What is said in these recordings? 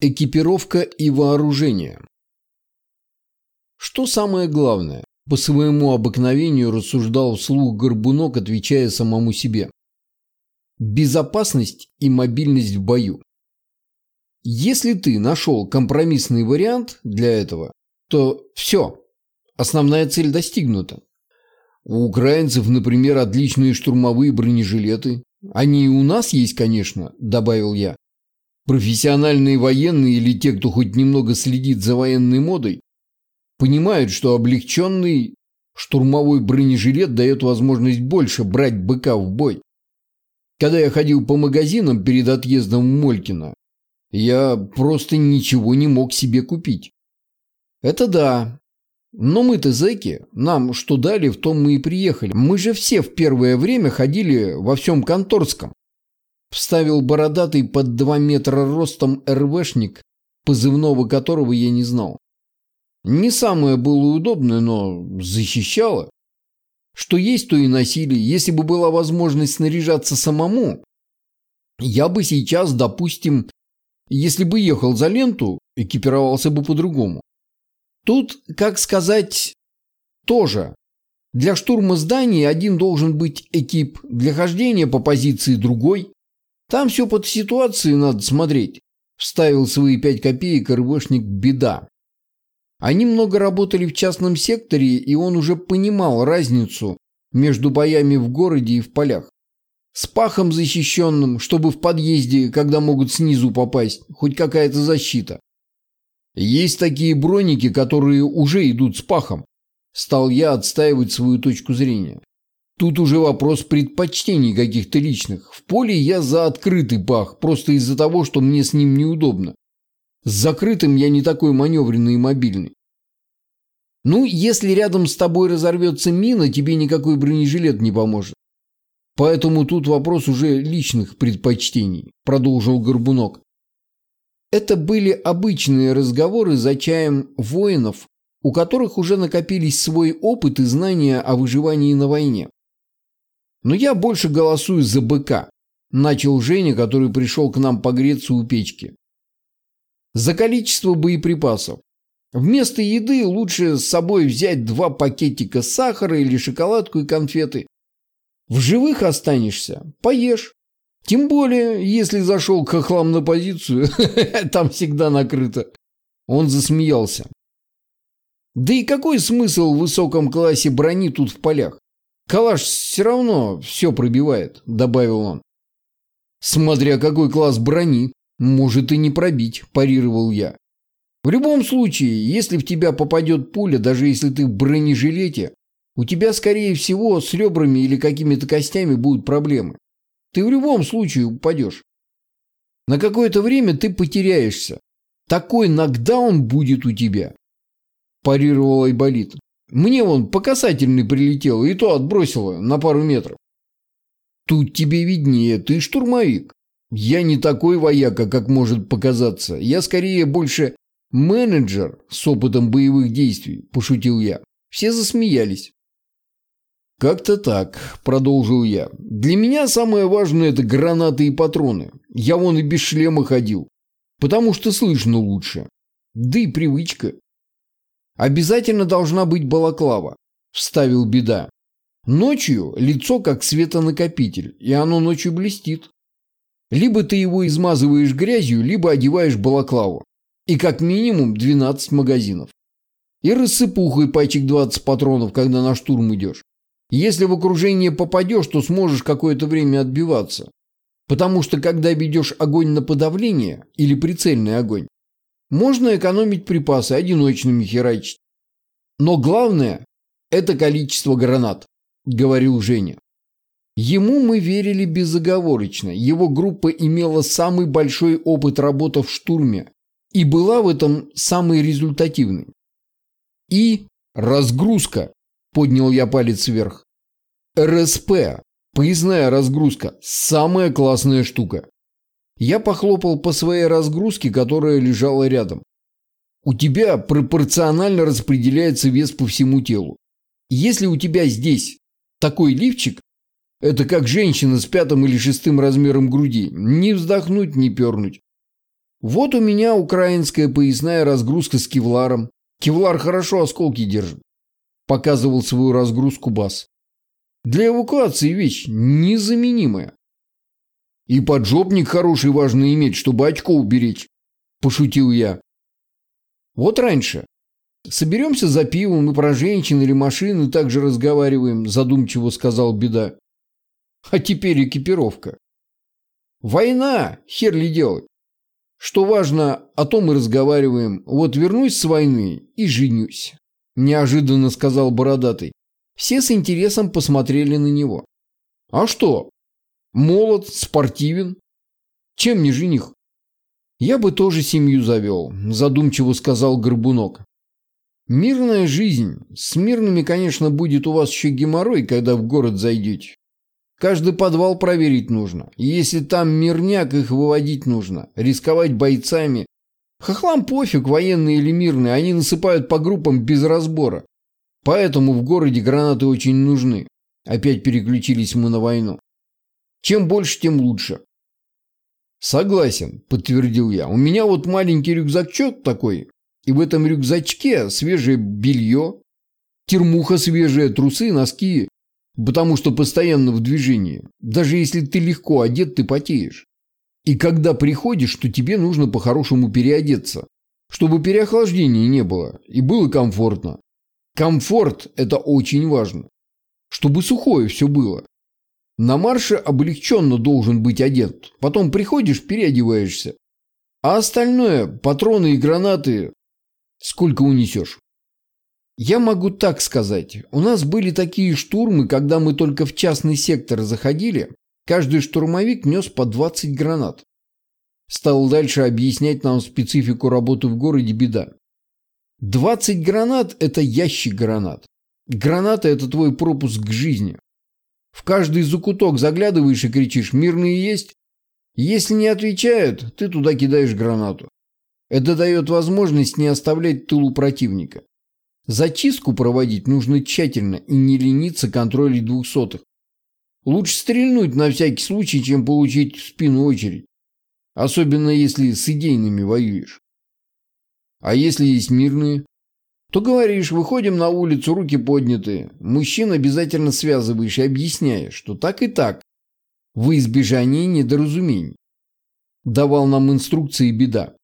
Экипировка и вооружение. Что самое главное? По своему обыкновению рассуждал вслух Горбунок, отвечая самому себе. Безопасность и мобильность в бою. Если ты нашел компромиссный вариант для этого, то все, основная цель достигнута. У украинцев, например, отличные штурмовые бронежилеты. Они и у нас есть, конечно, добавил я. Профессиональные военные или те, кто хоть немного следит за военной модой, понимают, что облегченный штурмовой бронежилет дает возможность больше брать быка в бой. Когда я ходил по магазинам перед отъездом в Молькино, я просто ничего не мог себе купить. Это да. Но мы-то зэки, нам что дали, в том мы и приехали. Мы же все в первое время ходили во всем конторском. Вставил бородатый под два метра ростом РВшник, позывного которого я не знал. Не самое было удобное, но защищало. Что есть, то и носили. Если бы была возможность снаряжаться самому, я бы сейчас, допустим, если бы ехал за ленту, экипировался бы по-другому. Тут, как сказать, тоже. Для штурма зданий один должен быть экип, для хождения по позиции другой. Там все под ситуацией надо смотреть. Вставил свои пять копеек РВшник «Беда». Они много работали в частном секторе, и он уже понимал разницу между боями в городе и в полях. С пахом защищенным, чтобы в подъезде, когда могут снизу попасть, хоть какая-то защита. Есть такие броники, которые уже идут с пахом. Стал я отстаивать свою точку зрения. Тут уже вопрос предпочтений каких-то личных. В поле я за открытый пах, просто из-за того, что мне с ним неудобно. С закрытым я не такой маневренный и мобильный. Ну, если рядом с тобой разорвется мина, тебе никакой бронежилет не поможет. Поэтому тут вопрос уже личных предпочтений, продолжил Горбунок. Это были обычные разговоры за чаем воинов, у которых уже накопились свой опыт и знания о выживании на войне. Но я больше голосую за БК, начал Женя, который пришел к нам погреться у печки. За количество боеприпасов. Вместо еды лучше с собой взять два пакетика сахара или шоколадку и конфеты. В живых останешься, поешь. Тем более, если зашел к хохлам на позицию, там всегда накрыто. Он засмеялся. Да и какой смысл в высоком классе брони тут в полях? Калаш все равно все пробивает, добавил он. Смотря какой класс брони, может и не пробить, парировал я. В любом случае, если в тебя попадет пуля, даже если ты в бронежилете, у тебя, скорее всего, с ребрами или какими-то костями будут проблемы. Ты в любом случае упадешь. На какое-то время ты потеряешься. Такой нокдаун будет у тебя. Парировал Айболит. Мне вон по касательной прилетело, и то отбросило на пару метров. Тут тебе виднее, ты штурмовик. Я не такой вояка, как может показаться. Я скорее больше менеджер с опытом боевых действий, пошутил я. Все засмеялись. «Как-то так», – продолжил я. «Для меня самое важное – это гранаты и патроны. Я вон и без шлема ходил, потому что слышно лучше. Да и привычка. «Обязательно должна быть балаклава», – вставил беда. «Ночью лицо как светонакопитель, и оно ночью блестит. Либо ты его измазываешь грязью, либо одеваешь балаклаву. И как минимум 12 магазинов. И рассыпухой пачек 20 патронов, когда на штурм идешь. Если в окружение попадешь, то сможешь какое-то время отбиваться. Потому что когда ведешь огонь на подавление или прицельный огонь, можно экономить припасы, одиночными херачить. Но главное – это количество гранат, говорил Женя. Ему мы верили безоговорочно. Его группа имела самый большой опыт работы в штурме и была в этом самой результативной. И разгрузка, поднял я палец вверх. РСП, поездная разгрузка, самая классная штука. Я похлопал по своей разгрузке, которая лежала рядом. У тебя пропорционально распределяется вес по всему телу. Если у тебя здесь такой лифчик, это как женщина с пятым или шестым размером груди. Не вздохнуть, не пернуть. Вот у меня украинская поясная разгрузка с кевларом. Кевлар хорошо осколки держит. Показывал свою разгрузку Бас. Для эвакуации вещь незаменимая. И поджопник хороший важно иметь, чтобы очко уберечь. Пошутил я. Вот раньше. Соберемся за пивом и про женщин или машины также разговариваем, задумчиво сказал Беда. А теперь экипировка. Война, хер ли делать. Что важно, о том мы разговариваем. Вот вернусь с войны и женюсь. Неожиданно сказал Бородатый. Все с интересом посмотрели на него. А что? Молод, спортивен. Чем не жених? Я бы тоже семью завел, задумчиво сказал Горбунок. Мирная жизнь. С мирными, конечно, будет у вас еще геморрой, когда в город зайдете. Каждый подвал проверить нужно. И если там мирняк, их выводить нужно. Рисковать бойцами. Хохлам пофиг, военные или мирные, они насыпают по группам без разбора. Поэтому в городе гранаты очень нужны. Опять переключились мы на войну. Чем больше, тем лучше. Согласен, подтвердил я. У меня вот маленький рюкзачок такой, и в этом рюкзачке свежее белье, термуха свежая, трусы, носки, потому что постоянно в движении. Даже если ты легко одет, ты потеешь. И когда приходишь, то тебе нужно по-хорошему переодеться, чтобы переохлаждения не было и было комфортно. Комфорт – это очень важно. Чтобы сухое все было. На марше облегченно должен быть одет. Потом приходишь, переодеваешься. А остальное – патроны и гранаты – сколько унесешь. Я могу так сказать. У нас были такие штурмы, когда мы только в частный сектор заходили. Каждый штурмовик нес по 20 гранат. Стал дальше объяснять нам специфику работы в городе беда. 20 гранат – это ящик гранат. Граната – это твой пропуск к жизни. В каждый закуток заглядываешь и кричишь «Мирные есть?». Если не отвечают, ты туда кидаешь гранату. Это дает возможность не оставлять тылу противника. Зачистку проводить нужно тщательно и не лениться контролить двухсотых. Лучше стрельнуть на всякий случай, чем получить в спину очередь. Особенно если с идейными воюешь. А если есть мирные? То говоришь, выходим на улицу, руки подняты. Мужчин обязательно связываешь и объясняешь, что так и так. В избежание недоразумений. Давал нам инструкции беда.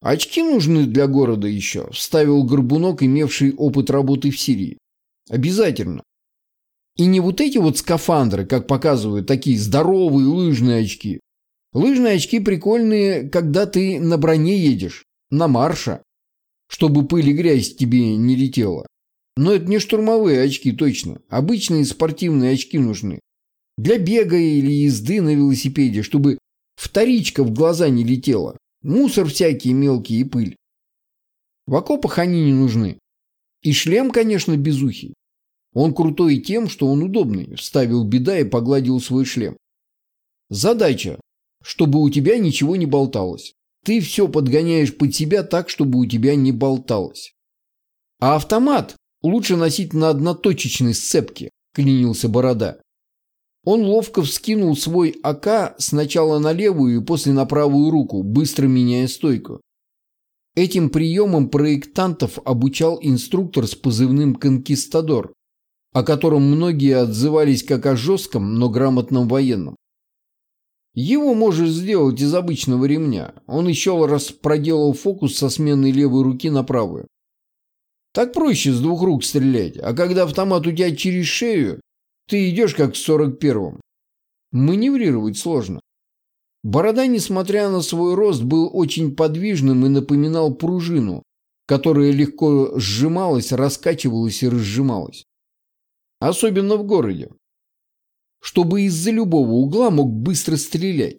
«Очки нужны для города еще», – вставил Горбунок, имевший опыт работы в Сирии. «Обязательно. И не вот эти вот скафандры, как показывают, такие здоровые лыжные очки. Лыжные очки прикольные, когда ты на броне едешь, на марша, чтобы пыль и грязь тебе не летела. Но это не штурмовые очки, точно. Обычные спортивные очки нужны. Для бега или езды на велосипеде, чтобы вторичка в глаза не летела. Мусор всякий мелкий и пыль. В окопах они не нужны. И шлем, конечно, безухий. Он крутой тем, что он удобный. Вставил беда и погладил свой шлем. Задача, чтобы у тебя ничего не болталось. Ты все подгоняешь под себя так, чтобы у тебя не болталось. А автомат лучше носить на одноточечной сцепке, клянился Борода. Он ловко вскинул свой АК сначала на левую и после на правую руку, быстро меняя стойку. Этим приемом проектантов обучал инструктор с позывным «Конкистадор», о котором многие отзывались как о жестком, но грамотном военном. Его можешь сделать из обычного ремня. Он еще раз проделал фокус со сменой левой руки на правую. Так проще с двух рук стрелять, а когда автомат у тебя через шею, ты идешь как в сорок первом. Маневрировать сложно. Борода, несмотря на свой рост, был очень подвижным и напоминал пружину, которая легко сжималась, раскачивалась и разжималась. Особенно в городе. Чтобы из-за любого угла мог быстро стрелять.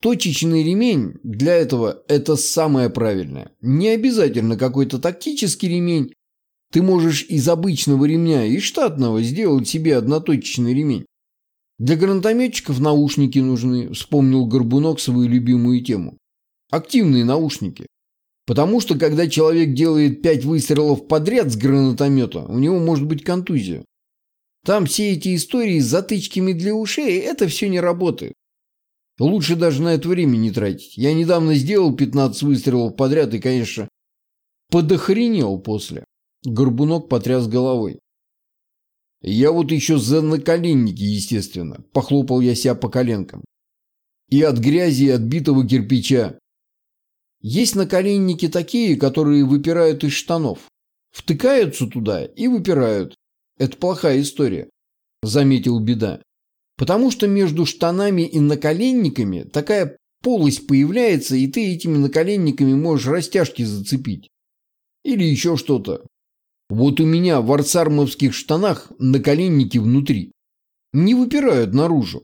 Точечный ремень для этого это самое правильное. Не обязательно какой-то тактический ремень, ты можешь из обычного ремня и штатного сделать себе одноточечный ремень. Для гранатометчиков наушники нужны, вспомнил Горбунок свою любимую тему. Активные наушники. Потому что, когда человек делает пять выстрелов подряд с гранатомета, у него может быть контузия. Там все эти истории с затычками для ушей, это все не работает. Лучше даже на это время не тратить. Я недавно сделал 15 выстрелов подряд и, конечно, подохренел после. Горбунок потряс головой. Я вот еще за наколенники, естественно. Похлопал я себя по коленкам. И от грязи, и от битого кирпича. Есть наколенники такие, которые выпирают из штанов. Втыкаются туда и выпирают. Это плохая история, заметил Беда. Потому что между штанами и наколенниками такая полость появляется, и ты этими наколенниками можешь растяжки зацепить. Или еще что-то. Вот у меня в арцармовских штанах наколенники внутри. Не выпирают наружу.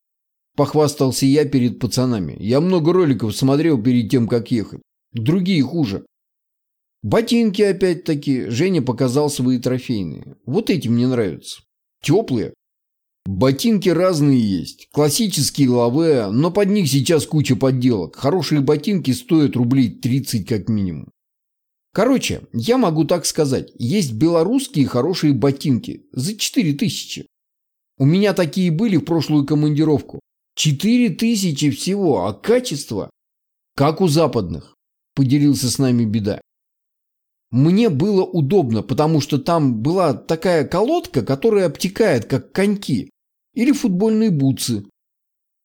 Похвастался я перед пацанами. Я много роликов смотрел перед тем, как ехать. Другие хуже. Ботинки опять-таки. Женя показал свои трофейные. Вот эти мне нравятся. Теплые. Ботинки разные есть. Классические лаве, но под них сейчас куча подделок. Хорошие ботинки стоят рублей 30 как минимум. Короче, я могу так сказать. Есть белорусские хорошие ботинки. За 4000. У меня такие были в прошлую командировку. 4000 всего, а качество? Как у западных. Поделился с нами беда. Мне было удобно, потому что там была такая колодка, которая обтекает, как коньки. Или футбольные бутсы.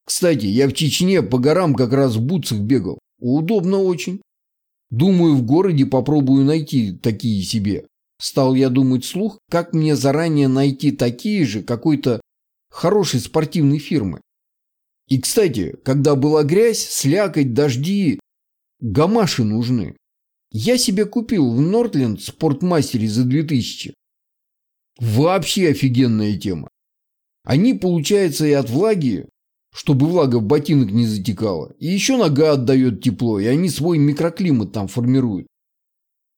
Кстати, я в Чечне по горам как раз в бутсах бегал. Удобно очень. Думаю, в городе попробую найти такие себе. Стал я думать слух, как мне заранее найти такие же какой-то хорошей спортивной фирмы. И, кстати, когда была грязь, слякоть, дожди, гамаши нужны. Я себе купил в Нортленд спортмастере за 2000. Вообще офигенная тема. Они, получается, и от влаги, чтобы влага в ботинок не затекала, и еще нога отдает тепло, и они свой микроклимат там формируют.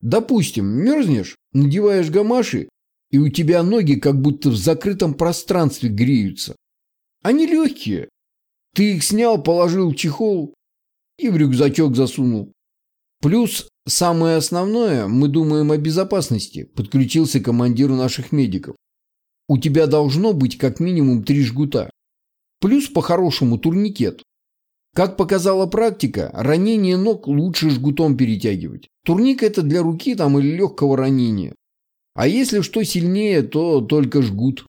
Допустим, мерзнешь, надеваешь гамаши, и у тебя ноги как будто в закрытом пространстве греются. Они легкие. Ты их снял, положил в чехол и в рюкзачок засунул. Плюс Самое основное, мы думаем о безопасности, подключился командир наших медиков. У тебя должно быть как минимум три жгута. Плюс по-хорошему турникет. Как показала практика, ранение ног лучше жгутом перетягивать. Турник это для руки там или легкого ранения. А если что сильнее, то только жгут.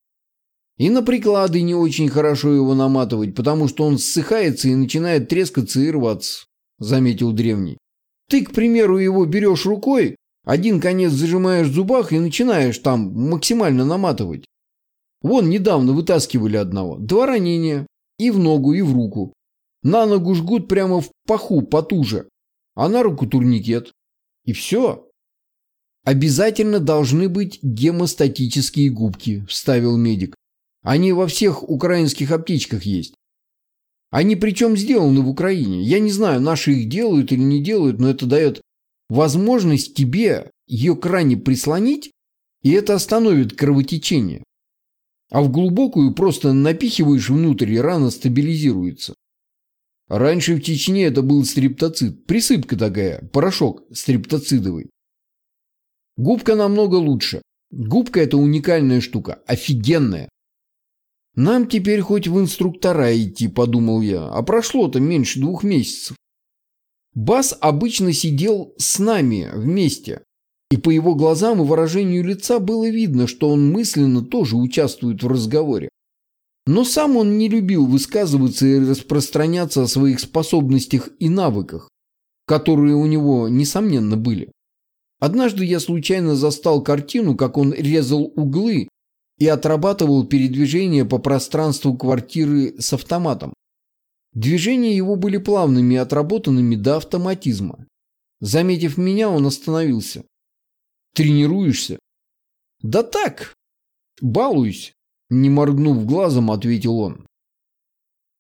И на приклады не очень хорошо его наматывать, потому что он ссыхается и начинает трескаться и рваться, заметил древний. Ты, к примеру, его берешь рукой, один конец зажимаешь в зубах и начинаешь там максимально наматывать. Вон недавно вытаскивали одного. Два ранения. И в ногу, и в руку. На ногу жгут прямо в паху потуже. А на руку турникет. И все. Обязательно должны быть гемостатические губки, вставил медик. Они во всех украинских аптечках есть. Они причем сделаны в Украине. Я не знаю, наши их делают или не делают, но это дает возможность тебе ее к ране прислонить, и это остановит кровотечение. А в глубокую просто напихиваешь внутрь, и рана стабилизируется. Раньше в Чечне это был стриптоцид. Присыпка такая, порошок стриптоцидовый. Губка намного лучше. Губка это уникальная штука, офигенная. Нам теперь хоть в инструктора идти, подумал я, а прошло-то меньше двух месяцев. Бас обычно сидел с нами вместе, и по его глазам и выражению лица было видно, что он мысленно тоже участвует в разговоре. Но сам он не любил высказываться и распространяться о своих способностях и навыках, которые у него, несомненно, были. Однажды я случайно застал картину, как он резал углы и отрабатывал передвижение по пространству квартиры с автоматом. Движения его были плавными и отработанными до автоматизма. Заметив меня, он остановился. «Тренируешься?» «Да так, балуюсь», – не моргнув глазом, ответил он.